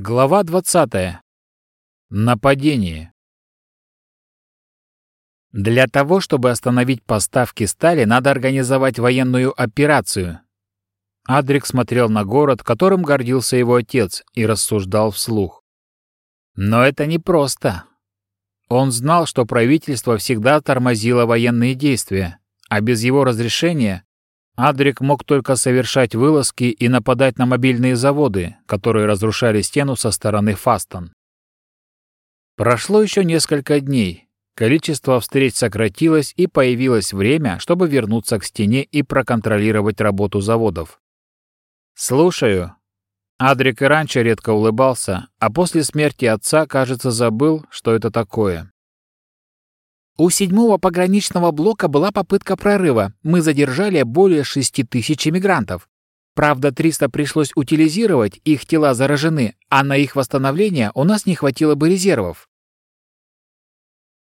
Глава 20. Нападение. Для того, чтобы остановить поставки стали, надо организовать военную операцию. Адрик смотрел на город, которым гордился его отец, и рассуждал вслух. Но это непросто. Он знал, что правительство всегда тормозило военные действия, а без его разрешения Адрик мог только совершать вылазки и нападать на мобильные заводы, которые разрушали стену со стороны Фастон. Прошло еще несколько дней. Количество встреч сократилось и появилось время, чтобы вернуться к стене и проконтролировать работу заводов. «Слушаю». Адрик и раньше редко улыбался, а после смерти отца, кажется, забыл, что это такое. У седьмого пограничного блока была попытка прорыва. Мы задержали более шести тысяч иммигрантов. Правда, 300 пришлось утилизировать, их тела заражены, а на их восстановление у нас не хватило бы резервов.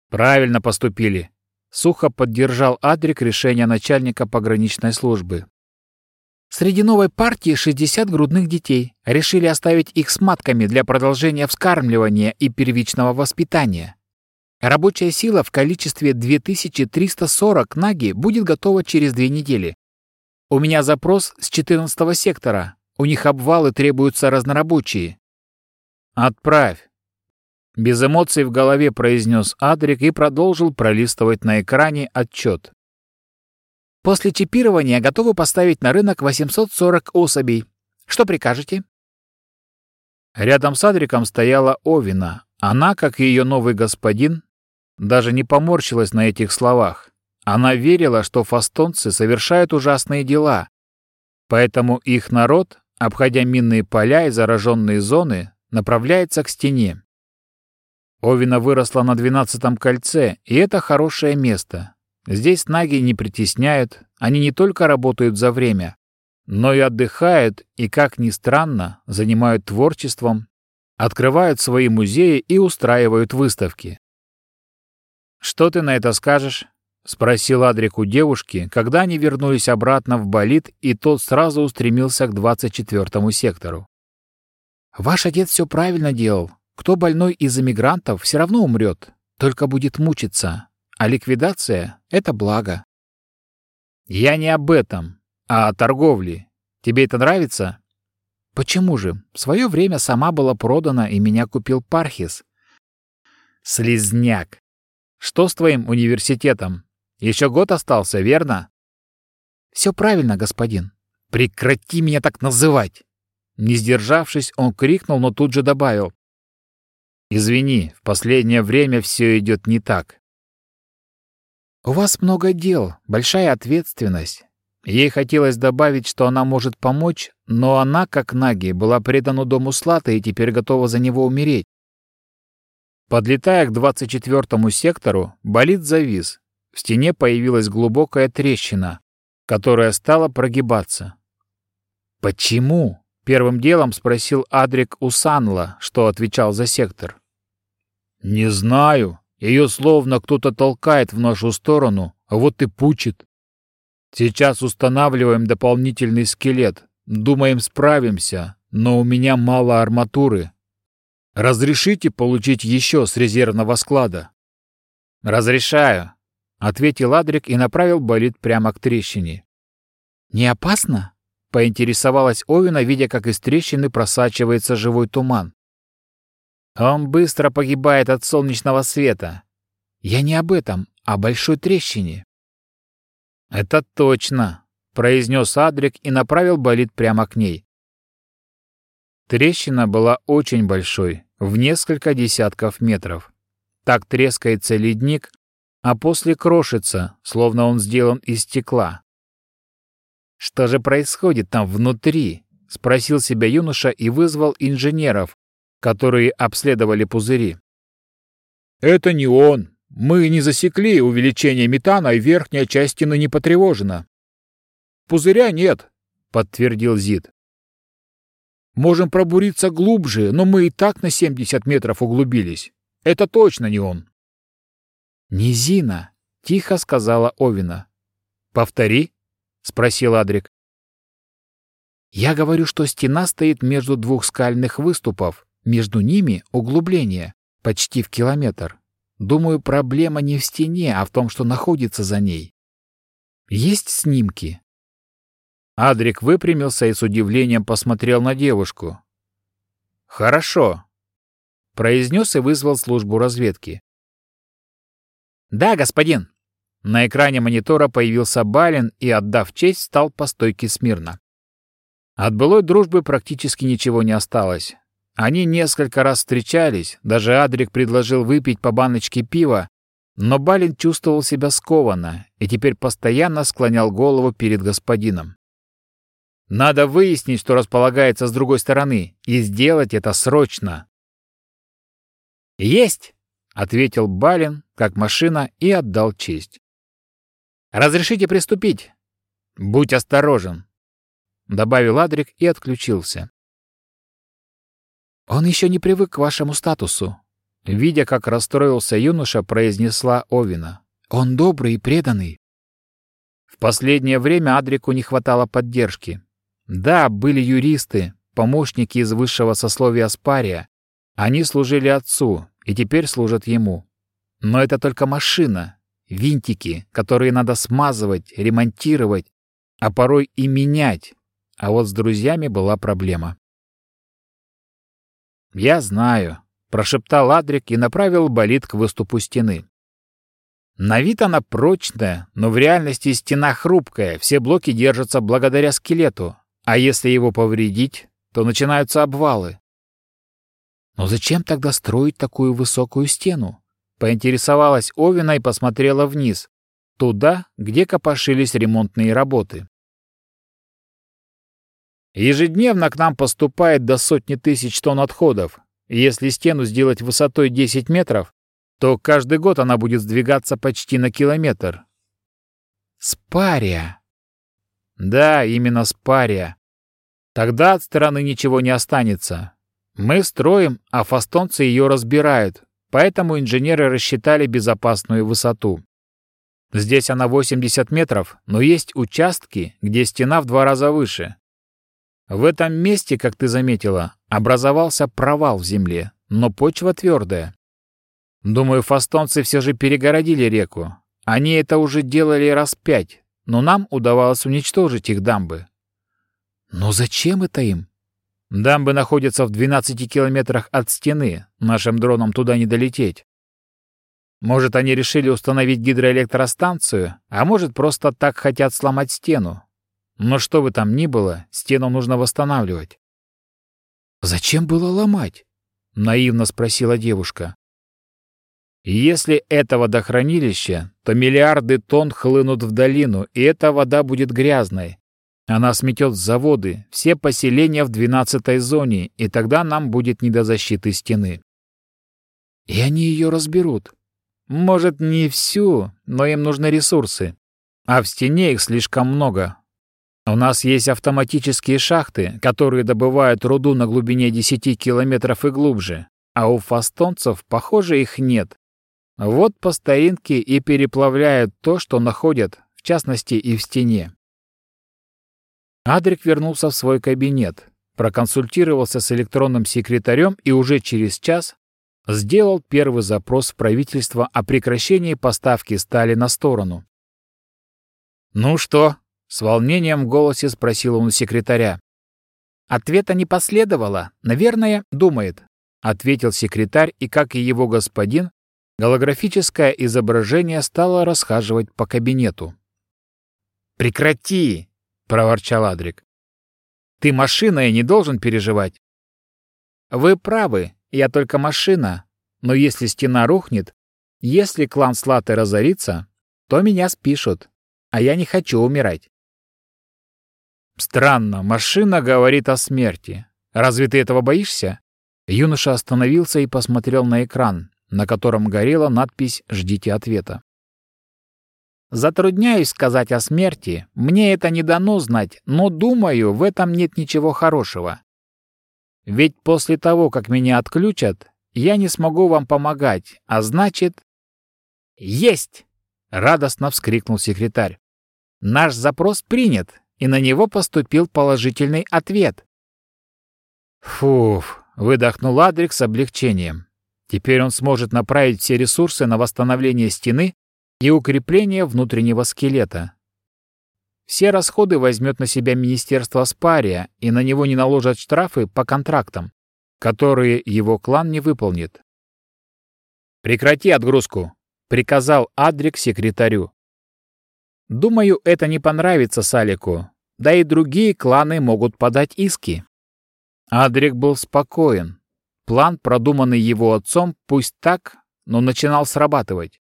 Правильно поступили. Сухо поддержал Адрик решение начальника пограничной службы. Среди новой партии 60 грудных детей. Решили оставить их с матками для продолжения вскармливания и первичного воспитания. Рабочая сила в количестве 2340 наги будет готова через две недели. У меня запрос с 14 сектора. У них обвалы требуются разнорабочие. Отправь. Без эмоций в голове произнес Адрик и продолжил пролистывать на экране отчет. После чипирования готовы поставить на рынок 840 особей. Что прикажете? Рядом с Адриком стояла Овина. Она, как и ее новый господин, даже не поморщилась на этих словах. Она верила, что фастонцы совершают ужасные дела. Поэтому их народ, обходя минные поля и зараженные зоны, направляется к стене. Овина выросла на двенадцатом кольце, и это хорошее место. Здесь наги не притесняют, они не только работают за время, но и отдыхают и, как ни странно, занимают творчеством, открывают свои музеи и устраивают выставки. «Что ты на это скажешь?» — спросил Адрик у девушки, когда они вернулись обратно в болид, и тот сразу устремился к 24-му сектору. «Ваш отец все правильно делал. Кто больной из эмигрантов, все равно умрет, только будет мучиться. А ликвидация — это благо». «Я не об этом, а о торговле. Тебе это нравится?» «Почему же? В свое время сама была продана, и меня купил Пархис». «Слизняк! Что с твоим университетом? Еще год остался, верно? Все правильно, господин. Прекрати меня так называть. Не сдержавшись, он крикнул, но тут же добавил. Извини, в последнее время все идет не так. У вас много дел, большая ответственность. Ей хотелось добавить, что она может помочь, но она, как Наги, была предана дому Слата и теперь готова за него умереть. Подлетая к 24-му сектору, болид завис. В стене появилась глубокая трещина, которая стала прогибаться. «Почему?» — первым делом спросил Адрик у что отвечал за сектор. «Не знаю. Ее словно кто-то толкает в нашу сторону, а вот и пучит. Сейчас устанавливаем дополнительный скелет. Думаем, справимся, но у меня мало арматуры, Разрешите получить еще с резервного склада?» «Разрешаю», — ответил Адрик и направил болид прямо к трещине. «Не опасно?» — поинтересовалась Овина, видя, как из трещины просачивается живой туман. «Он быстро погибает от солнечного света. Я не об этом, а о большой трещине». «Это точно», — произнес Адрик и направил болид прямо к ней. Трещина была очень большой, в несколько десятков метров. Так трескается ледник, а после крошится, словно он сделан из стекла. «Что же происходит там внутри?» — спросил себя юноша и вызвал инженеров, которые обследовали пузыри. «Это не он. Мы не засекли увеличение метана, и верхняя часть стены не потревожена». «Пузыря нет», — подтвердил Зид. Можем пробуриться глубже, но мы и так на 70 метров углубились. Это точно не он. «Низина», — тихо сказала Овина. «Повтори», — спросил Адрик. «Я говорю, что стена стоит между двух скальных выступов, Между ними углубление, почти в километр. Думаю, проблема не в стене, а в том, что находится за ней. Есть снимки?» Адрик выпрямился и с удивлением посмотрел на девушку. «Хорошо», — произнес и вызвал службу разведки. «Да, господин». На экране монитора появился Балин и, отдав честь, стал по стойке смирно. От былой дружбы практически ничего не осталось. Они несколько раз встречались, даже Адрик предложил выпить по баночке пива, но Балин чувствовал себя скованно и теперь постоянно склонял голову перед господином. Надо выяснить, что располагается с другой стороны, и сделать это срочно. «Есть!» — ответил Балин, как машина, и отдал честь. «Разрешите приступить?» «Будь осторожен», — добавил Адрик и отключился. «Он еще не привык к вашему статусу», — видя, как расстроился юноша, произнесла Овина. «Он добрый и преданный». В последнее время Адрику не хватало поддержки. Да, были юристы, помощники из высшего сословия Аспария. Они служили отцу и теперь служат ему. Но это только машина, винтики, которые надо смазывать, ремонтировать, а порой и менять. А вот с друзьями была проблема. «Я знаю», — прошептал Адрик и направил болид к выступу стены. На вид она прочная, но в реальности стена хрупкая, все блоки держатся благодаря скелету, а если его повредить, то начинаются обвалы. «Но зачем тогда строить такую высокую стену?» Поинтересовалась Овина и посмотрела вниз, туда, где копошились ремонтные работы. Ежедневно к нам поступает до сотни тысяч тонн отходов. если стену сделать высотой 10 метров, то каждый год она будет сдвигаться почти на километр. Спария. Да, именно спария. Тогда от стороны ничего не останется. Мы строим, а фастонцы ее разбирают, поэтому инженеры рассчитали безопасную высоту. Здесь она 80 метров, но есть участки, где стена в два раза выше. В этом месте, как ты заметила, образовался провал в земле, но почва твердая. Думаю, фастонцы все же перегородили реку. Они это уже делали раз пять, но нам удавалось уничтожить их дамбы. Но зачем это им? Дамбы находятся в 12 километрах от стены, нашим дроном туда не долететь. Может, они решили установить гидроэлектростанцию, а может, просто так хотят сломать стену, но что бы там ни было, стену нужно восстанавливать. «Зачем было ломать?» — наивно спросила девушка. «Если это водохранилище, то миллиарды тонн хлынут в долину, и эта вода будет грязной. Она сметет заводы, все поселения в двенадцатой зоне, и тогда нам будет не до защиты стены». «И они ее разберут?» «Может, не всю, но им нужны ресурсы. А в стене их слишком много, у нас есть автоматические шахты, которые добывают руду на глубине 10 километров и глубже, а у фастонцев, похоже, их нет. Вот по старинке и переплавляют то, что находят, в частности и в стене. Адрик вернулся в свой кабинет, проконсультировался с электронным секретарем и уже через час сделал первый запрос в правительство о прекращении поставки стали на сторону. «Ну что, с волнением в голосе спросил он у секретаря. Ответа не последовало. Наверное, думает, ответил секретарь, и, как и его господин, голографическое изображение стало расхаживать по кабинету. «Прекрати!» — проворчал Адрик. «Ты машина и не должен переживать». «Вы правы, я только машина. Но если стена рухнет, если клан Слаты разорится, то меня спишут, а я не хочу умирать. Странно, машина говорит о смерти. Разве ты этого боишься? Юноша остановился и посмотрел на экран, на котором горела надпись «Ждите ответа». Затрудняюсь сказать о смерти, мне это не дано знать, но думаю, в этом нет ничего хорошего. Ведь после того, как меня отключат, я не смогу вам помогать, а значит... «Есть!» — радостно вскрикнул секретарь. «Наш запрос принят, и на него поступил положительный ответ. «Фуф!» выдохнул Адрик с облегчением. Теперь он сможет направить все ресурсы на восстановление стены и укрепление внутреннего скелета. Все расходы возьмет на себя Министерство Спария, и на него не наложат штрафы по контрактам, которые его клан не выполнит. «Прекрати отгрузку», — приказал Адрик секретарю. «Думаю, это не понравится Салику, да и другие кланы могут подать иски». Адрик был спокоен. План, продуманный его отцом, пусть так, но начинал срабатывать.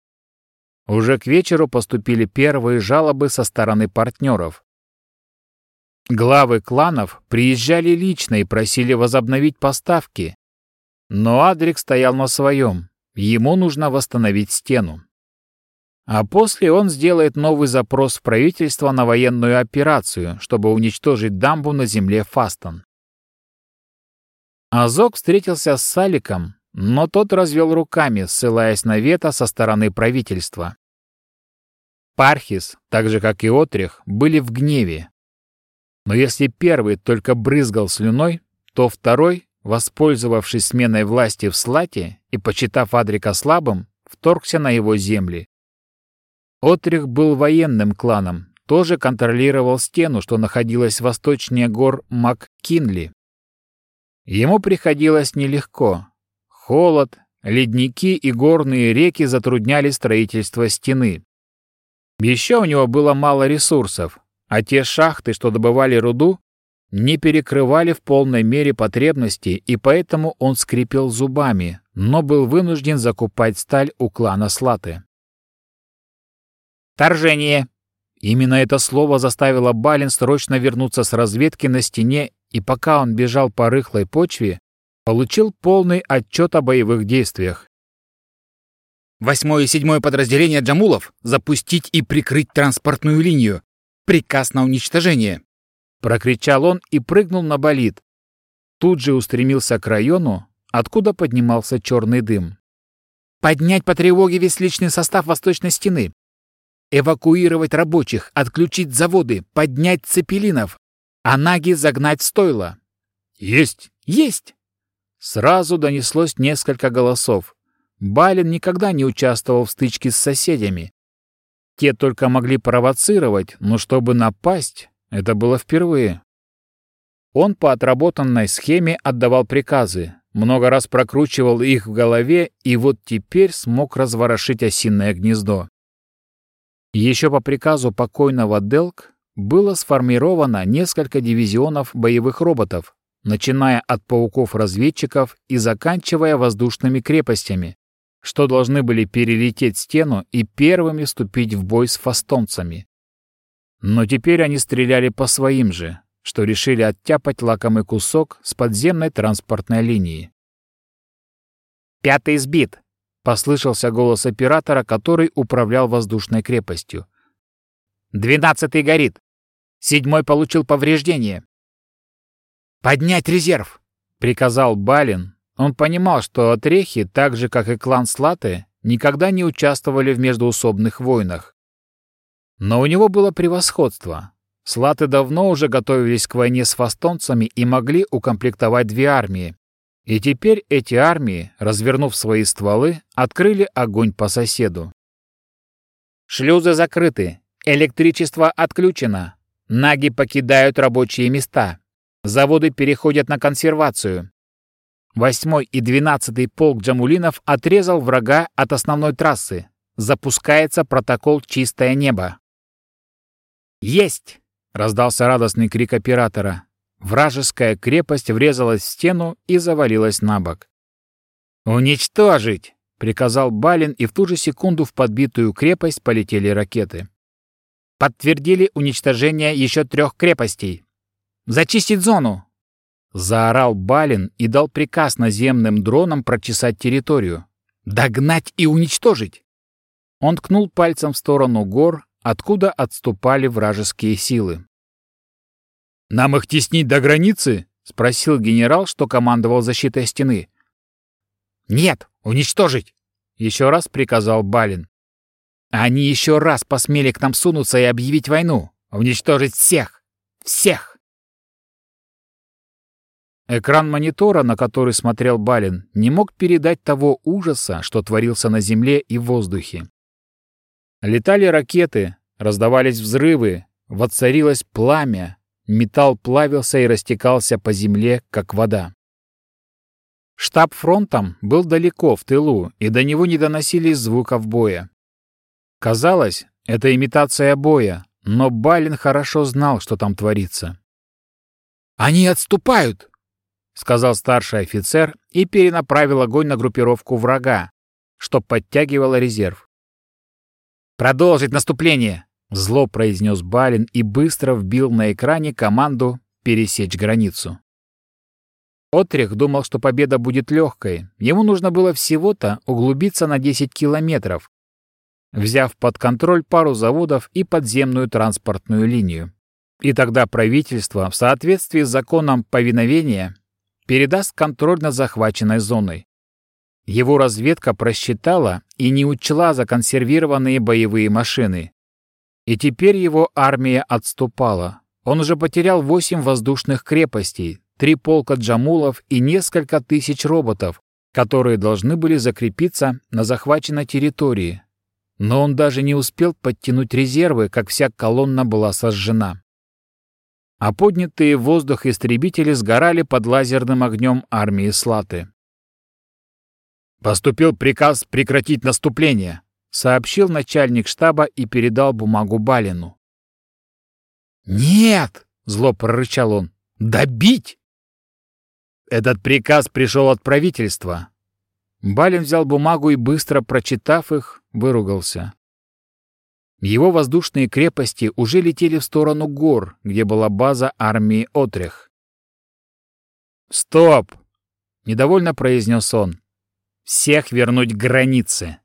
Уже к вечеру поступили первые жалобы со стороны партнеров. Главы кланов приезжали лично и просили возобновить поставки. Но Адрик стоял на своем. Ему нужно восстановить стену. А после он сделает новый запрос в правительство на военную операцию, чтобы уничтожить дамбу на земле Фастон. Азок встретился с Саликом, но тот развел руками, ссылаясь на вето со стороны правительства. Пархис, так же как и Отрих, были в гневе. Но если первый только брызгал слюной, то второй, воспользовавшись сменой власти в Слате и почитав Адрика слабым, вторгся на его земли. Отрих был военным кланом, тоже контролировал стену, что находилась восточнее гор МакКинли. Ему приходилось нелегко, Холод, ледники и горные реки затрудняли строительство стены. Еще у него было мало ресурсов, а те шахты, что добывали руду, не перекрывали в полной мере потребности, и поэтому он скрипел зубами, но был вынужден закупать сталь у клана Слаты. «Торжение!» Именно это слово заставило Балин срочно вернуться с разведки на стене, и пока он бежал по рыхлой почве, получил полный отчет о боевых действиях. Восьмое и седьмое подразделение Джамулов запустить и прикрыть транспортную линию. Приказ на уничтожение. Прокричал он и прыгнул на болид. Тут же устремился к району, откуда поднимался черный дым. Поднять по тревоге весь личный состав восточной стены. Эвакуировать рабочих, отключить заводы, поднять цепелинов, а наги загнать в стойло. Есть! Есть! Сразу донеслось несколько голосов. Балин никогда не участвовал в стычке с соседями. Те только могли провоцировать, но чтобы напасть, это было впервые. Он по отработанной схеме отдавал приказы, много раз прокручивал их в голове и вот теперь смог разворошить осиное гнездо. Еще по приказу покойного Делк было сформировано несколько дивизионов боевых роботов, начиная от пауков-разведчиков и заканчивая воздушными крепостями, что должны были перелететь стену и первыми вступить в бой с фастонцами. Но теперь они стреляли по своим же, что решили оттяпать лакомый кусок с подземной транспортной линии. «Пятый сбит!» — послышался голос оператора, который управлял воздушной крепостью. «Двенадцатый горит! Седьмой получил повреждение!» «Поднять резерв!» — приказал Балин. Он понимал, что отрехи, так же, как и клан Слаты, никогда не участвовали в междуусобных войнах. Но у него было превосходство. Слаты давно уже готовились к войне с фастонцами и могли укомплектовать две армии. И теперь эти армии, развернув свои стволы, открыли огонь по соседу. «Шлюзы закрыты, электричество отключено, наги покидают рабочие места», Заводы переходят на консервацию. Восьмой и двенадцатый полк Джамулинов отрезал врага от основной трассы. Запускается протокол «Чистое небо». «Есть!» — раздался радостный крик оператора. Вражеская крепость врезалась в стену и завалилась на бок. «Уничтожить!» — приказал Балин, и в ту же секунду в подбитую крепость полетели ракеты. Подтвердили уничтожение еще трех крепостей. Зачистить зону!» Заорал Балин и дал приказ наземным дронам прочесать территорию. «Догнать и уничтожить!» Он ткнул пальцем в сторону гор, откуда отступали вражеские силы. «Нам их теснить до границы?» — спросил генерал, что командовал защитой стены. «Нет, уничтожить!» — еще раз приказал Балин. «Они еще раз посмели к нам сунуться и объявить войну. Уничтожить всех! Всех!» Экран монитора, на который смотрел Балин, не мог передать того ужаса, что творился на земле и в воздухе. Летали ракеты, раздавались взрывы, воцарилось пламя, металл плавился и растекался по земле, как вода. Штаб фронтом был далеко, в тылу, и до него не доносились звуков боя. Казалось, это имитация боя, но Балин хорошо знал, что там творится. «Они отступают!» — сказал старший офицер и перенаправил огонь на группировку врага, что подтягивало резерв. «Продолжить наступление!» — зло произнес Балин и быстро вбил на экране команду «Пересечь границу». Отрих думал, что победа будет легкой. Ему нужно было всего-то углубиться на 10 километров, взяв под контроль пару заводов и подземную транспортную линию. И тогда правительство, в соответствии с законом повиновения, передаст контроль над захваченной зоной. Его разведка просчитала и не учла законсервированные боевые машины. И теперь его армия отступала. Он уже потерял восемь воздушных крепостей, три полка джамулов и несколько тысяч роботов, которые должны были закрепиться на захваченной территории, но он даже не успел подтянуть резервы, как вся колонна была сожжена. А поднятые в воздух истребители сгорали под лазерным огнем армии Слаты. «Поступил приказ прекратить наступление», — сообщил начальник штаба и передал бумагу Балину. «Нет!» — зло прорычал он. «Добить!» Этот приказ пришел от правительства, Балин взял бумагу и, быстро прочитав их, выругался. Его воздушные крепости уже летели в сторону гор, где была база армии Отрех. «Стоп!» — недовольно произнес он. «Всех вернуть к границе!»